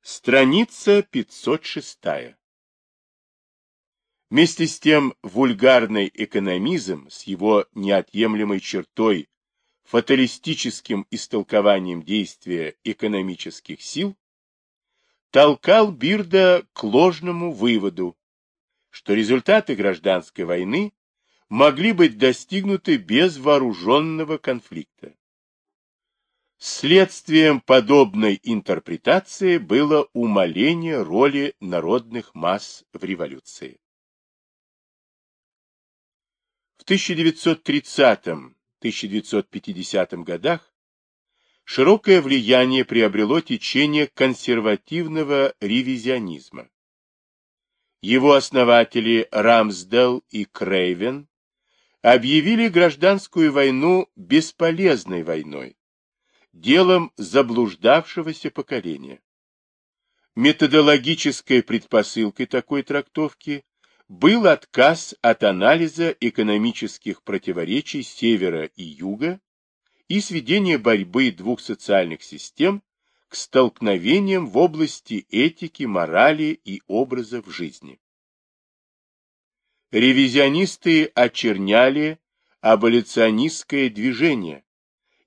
Страница 506. Вместе с тем вульгарный экономизм с его неотъемлемой чертой фаталистическим истолкованием действия экономических сил толкал Бирда к ложному выводу, что результаты гражданской войны могли быть достигнуты без вооруженного конфликта. Следствием подобной интерпретации было умаление роли народных масс в революции. В 1930-1950 годах широкое влияние приобрело течение консервативного ревизионизма. Его основатели Рамсдел и Крейвен объявили гражданскую войну бесполезной войной, делом заблуждавшегося поколения. Методологической предпосылкой такой трактовки был отказ от анализа экономических противоречий севера и юга и сведение борьбы двух социальных систем к столкновениям в области этики, морали и образов жизни. Ревизионисты очерняли аболиционистское движение,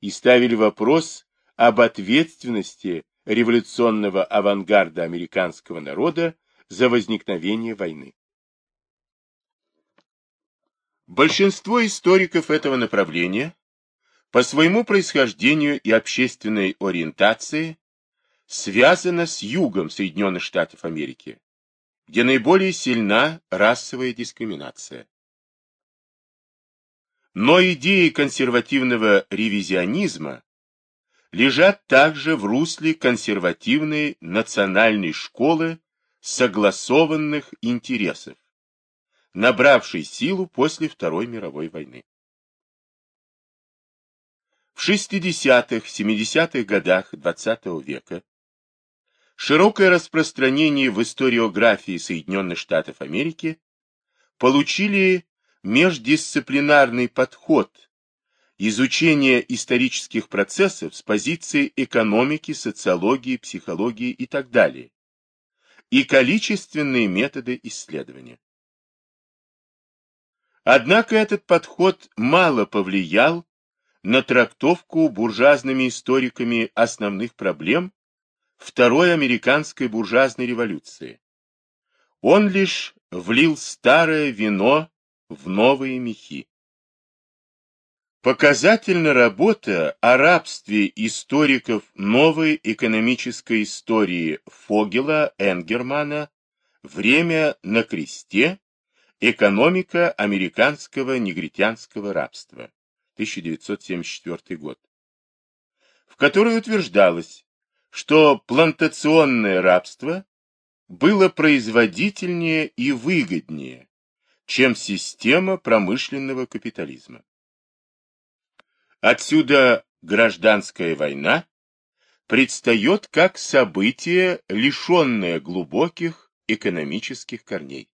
и ставили вопрос об ответственности революционного авангарда американского народа за возникновение войны. Большинство историков этого направления по своему происхождению и общественной ориентации связано с югом Соединенных Штатов Америки, где наиболее сильна расовая дискриминация. Но идеи консервативного ревизионизма лежат также в русле консервативной национальной школы согласованных интересов, набравшей силу после Второй мировой войны. В 60-70-х годах XX века широкое распространение в историографии Соединенных Штатов Америки получили междисциплинарный подход изучения исторических процессов с позиции экономики, социологии, психологии и так далее, и количественные методы исследования. Однако этот подход мало повлиял на трактовку буржуазными историками основных проблем Второй американской буржуазной революции. Он лишь влил старое вино в новые мехи. Показательна работа о рабстве историков новой экономической истории Фогела Энгермана «Время на кресте. Экономика американского негритянского рабства» 1974 год, в которой утверждалось, что плантационное рабство было производительнее и выгоднее, чем система промышленного капитализма. Отсюда гражданская война предстает как событие, лишенное глубоких экономических корней.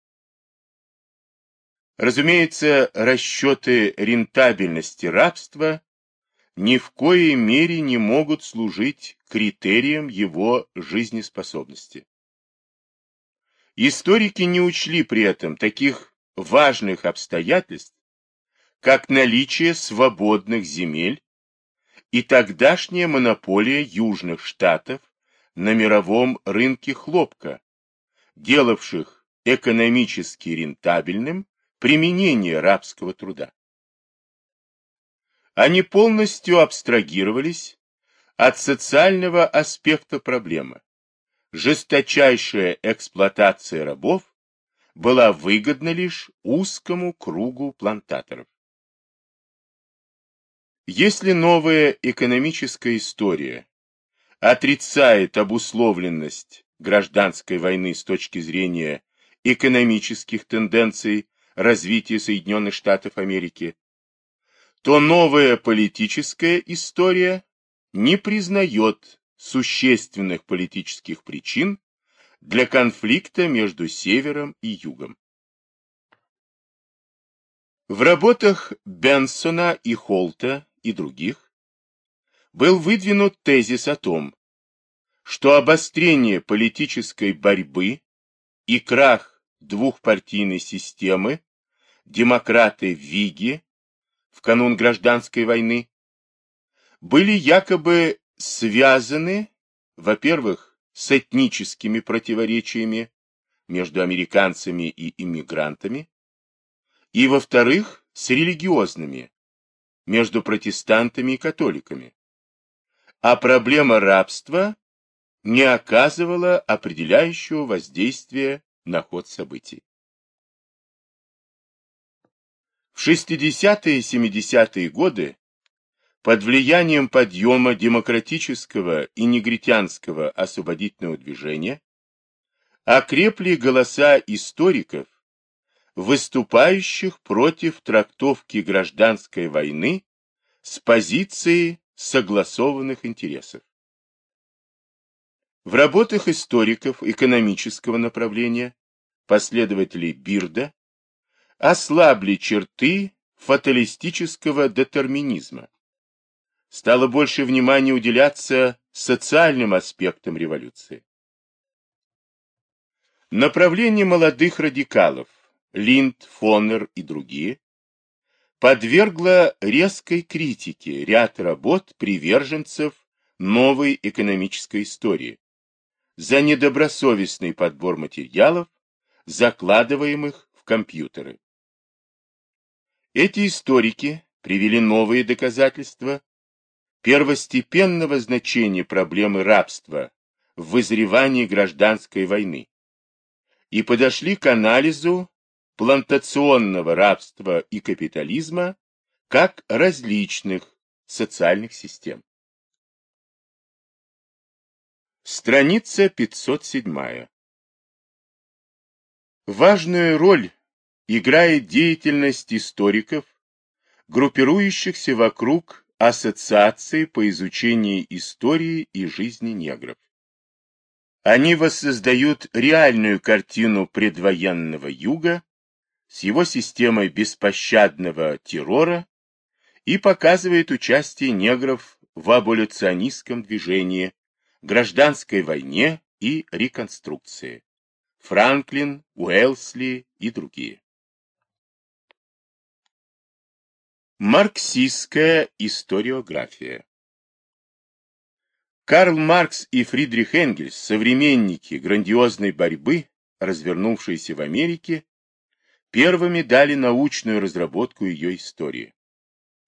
Разумеется, расчеты рентабельности рабства ни в коей мере не могут служить критерием его жизнеспособности. Историки не учли при этом таких важных обстоятельств, как наличие свободных земель и тогдашняя монополия Южных Штатов на мировом рынке хлопка, делавших экономически рентабельным применение рабского труда. Они полностью абстрагировались от социального аспекта проблемы. Жесточайшая эксплуатация рабов была выгодна лишь узкому кругу плантаторов. Если новая экономическая история отрицает обусловленность гражданской войны с точки зрения экономических тенденций развития Соединенных Штатов Америки, то новая политическая история не признает существенных политических причин для конфликта между Севером и Югом. В работах Бенсона и Холта и других был выдвинут тезис о том, что обострение политической борьбы и крах двухпартийной системы, демократы в Виге в канун гражданской войны, были якобы связаны, во-первых, с этническими противоречиями между американцами и иммигрантами, и, во-вторых, с религиозными, между протестантами и католиками. А проблема рабства не оказывала определяющего воздействия на ход событий. В 60-е и 70-е годы под влиянием подъема демократического и негритянского освободительного движения окрепли голоса историков, выступающих против трактовки гражданской войны с позиции согласованных интересов. В работах историков экономического направления, последователей Бирда, ослабли черты фаталистического детерминизма. Стало больше внимания уделяться социальным аспектам революции. Направление молодых радикалов Линд, Фоннер и другие подвергло резкой критике ряд работ приверженцев новой экономической истории, за недобросовестный подбор материалов, закладываемых в компьютеры. Эти историки привели новые доказательства первостепенного значения проблемы рабства в вызревании гражданской войны и подошли к анализу плантационного рабства и капитализма как различных социальных систем. Страница 507. Важную роль играет деятельность историков, группирующихся вокруг Ассоциации по изучению истории и жизни негров. Они воссоздают реальную картину предвоенного юга с его системой беспощадного террора и показывают участие негров в аболюционистском движении гражданской войне и реконструкции. Франклин, Уэлсли и другие. Марксистская историография Карл Маркс и Фридрих Энгельс, современники грандиозной борьбы, развернувшейся в Америке, первыми дали научную разработку ее истории.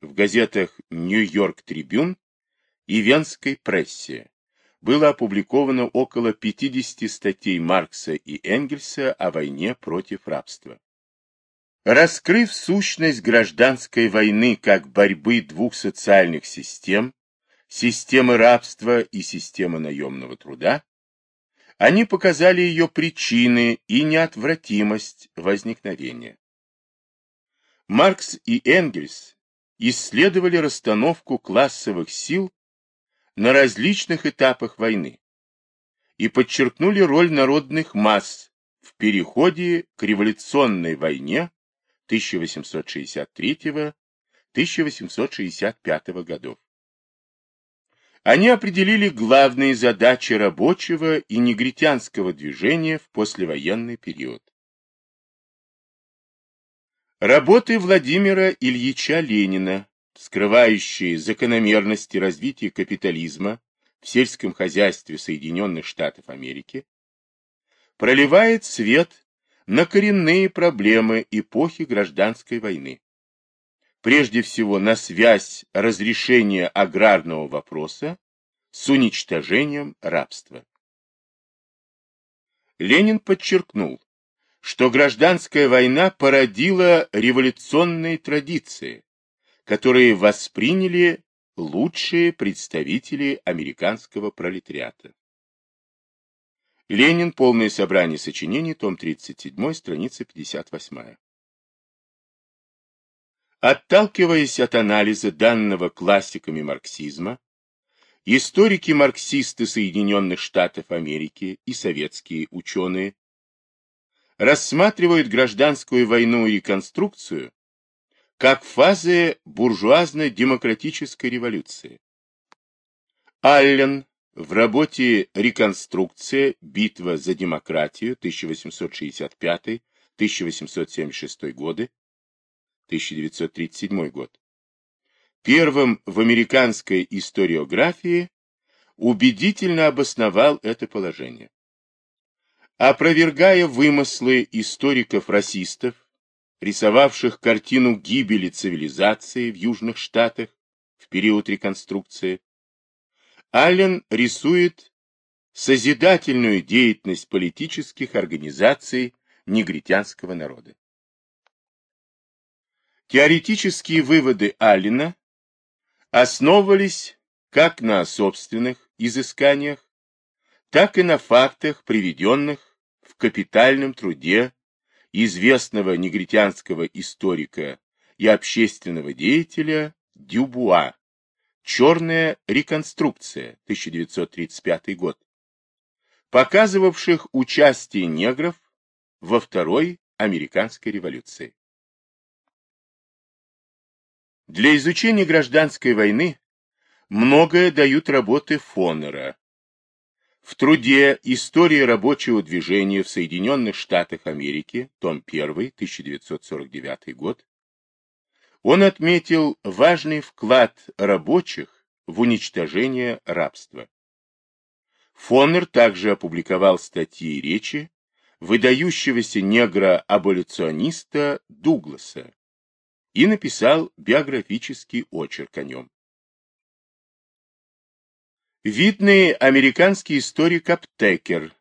В газетах «Нью-Йорк Трибюн» и «Венской прессе» было опубликовано около 50 статей Маркса и Энгельса о войне против рабства. Раскрыв сущность гражданской войны как борьбы двух социальных систем, системы рабства и системы наемного труда, они показали ее причины и неотвратимость возникновения. Маркс и Энгельс исследовали расстановку классовых сил на различных этапах войны и подчеркнули роль народных масс в переходе к революционной войне 1863-1865 годов. Они определили главные задачи рабочего и негритянского движения в послевоенный период. Работы Владимира Ильича Ленина скрывающие закономерности развития капитализма в сельском хозяйстве Соединенных Штатов Америки, проливает свет на коренные проблемы эпохи гражданской войны. Прежде всего на связь разрешения аграрного вопроса с уничтожением рабства. Ленин подчеркнул, что гражданская война породила революционные традиции, которые восприняли лучшие представители американского пролетариата. Ленин. Полное собрание сочинений. Том 37. Страница 58. Отталкиваясь от анализа данного классиками марксизма, историки-марксисты Соединенных Штатов Америки и советские ученые рассматривают гражданскую войну и реконструкцию как фазы буржуазно-демократической революции. Аллен в работе «Реконструкция. Битва за демократию» 1865-1876 годы, 1937 год, первым в американской историографии убедительно обосновал это положение. Опровергая вымыслы историков-расистов, рисовавших картину гибели цивилизации в Южных Штатах в период реконструкции, Аллен рисует созидательную деятельность политических организаций негритянского народа. Теоретические выводы Аллена основывались как на собственных изысканиях, так и на фактах, приведенных в капитальном труде известного негритянского историка и общественного деятеля Дюбуа «Черная реконструкция» 1935 год, показывавших участие негров во Второй американской революции. Для изучения гражданской войны многое дают работы Фоннера. В труде «История рабочего движения в Соединенных Штатах Америки», том 1, 1949 год, он отметил важный вклад рабочих в уничтожение рабства. Фоннер также опубликовал статьи и речи выдающегося негра-аболициониста Дугласа и написал биографический очерк о нем. Видный американский историк Аптекер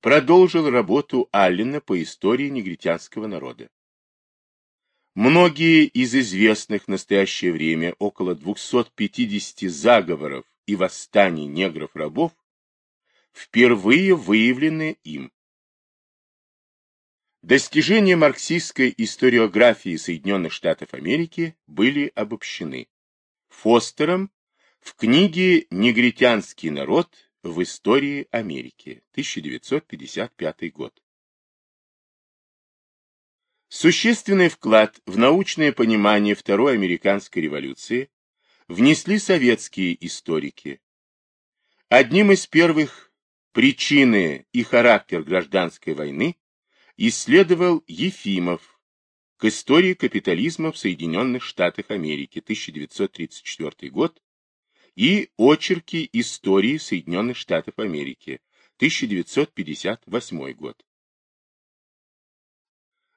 продолжил работу Аллена по истории негритянского народа. Многие из известных в настоящее время около 250 заговоров и восстаний негров-рабов впервые выявлены им. Достижения марксистской историографии Соединенных Штатов Америки были обобщены Фостером в книге «Негритянский народ в истории Америки» 1955 год. Существенный вклад в научное понимание Второй американской революции внесли советские историки. Одним из первых причины и характер гражданской войны исследовал Ефимов к истории капитализма в Соединенных Штатах Америки 1934 год и очерки истории Соединенных Штатов Америки 1958 год.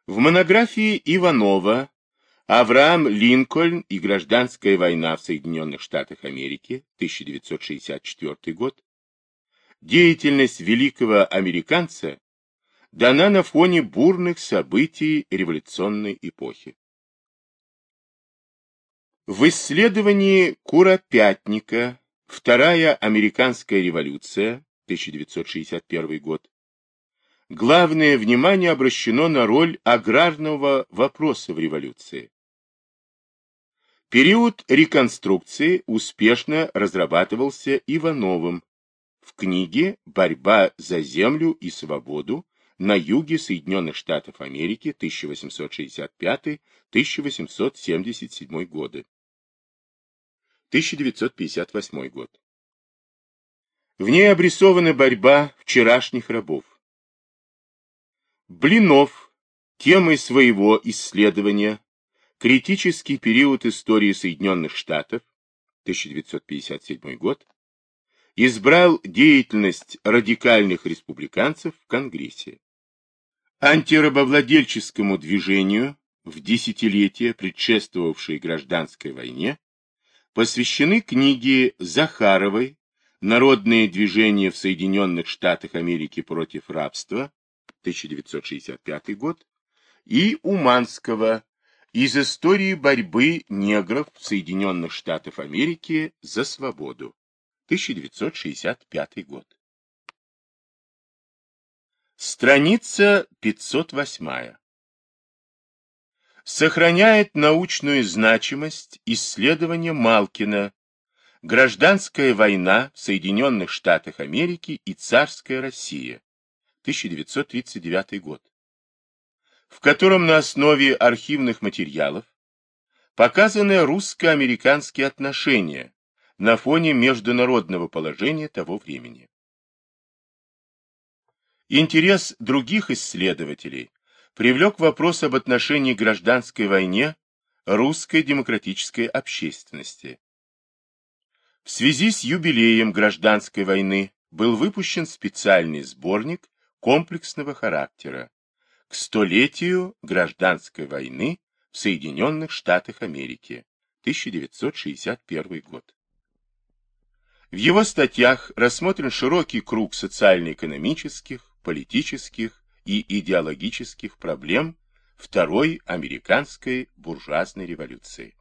В монографии Иванова «Авраам Линкольн и гражданская война в Соединенных Штатах Америки» 1964 год деятельность великого американца дана на фоне бурных событий революционной эпохи. В исследовании Куропятника «Вторая американская революция» 1961 год главное внимание обращено на роль аграрного вопроса в революции. Период реконструкции успешно разрабатывался Ивановым в книге «Борьба за землю и свободу на юге Соединенных Штатов Америки 1865-1877 годы». 1958 год. В ней обрисована борьба вчерашних рабов. Блинов темой своего исследования «Критический период истории Соединенных Штатов» 1957 год избрал деятельность радикальных республиканцев в Конгрессе. Антирабовладельческому движению в десятилетия, предшествовавшей гражданской войне, посвящены книги Захаровой «Народные движения в Соединенных Штатах Америки против рабства» 1965 год, и Уманского из истории борьбы негров Соединенных Штатов Америки за свободу. 1965 год. Страница 508. Сохраняет научную значимость исследования Малкина «Гражданская война в Соединенных Штатах Америки и царская Россия» 1939 год, в котором на основе архивных материалов показаны русско-американские отношения, на фоне международного положения того времени. Интерес других исследователей привлек вопрос об отношении к гражданской войне русской демократической общественности. В связи с юбилеем гражданской войны был выпущен специальный сборник комплексного характера к столетию гражданской войны в Соединенных Штатах Америки, 1961 год. В его статьях рассмотрен широкий круг социально-экономических, политических и идеологических проблем Второй американской буржуазной революции.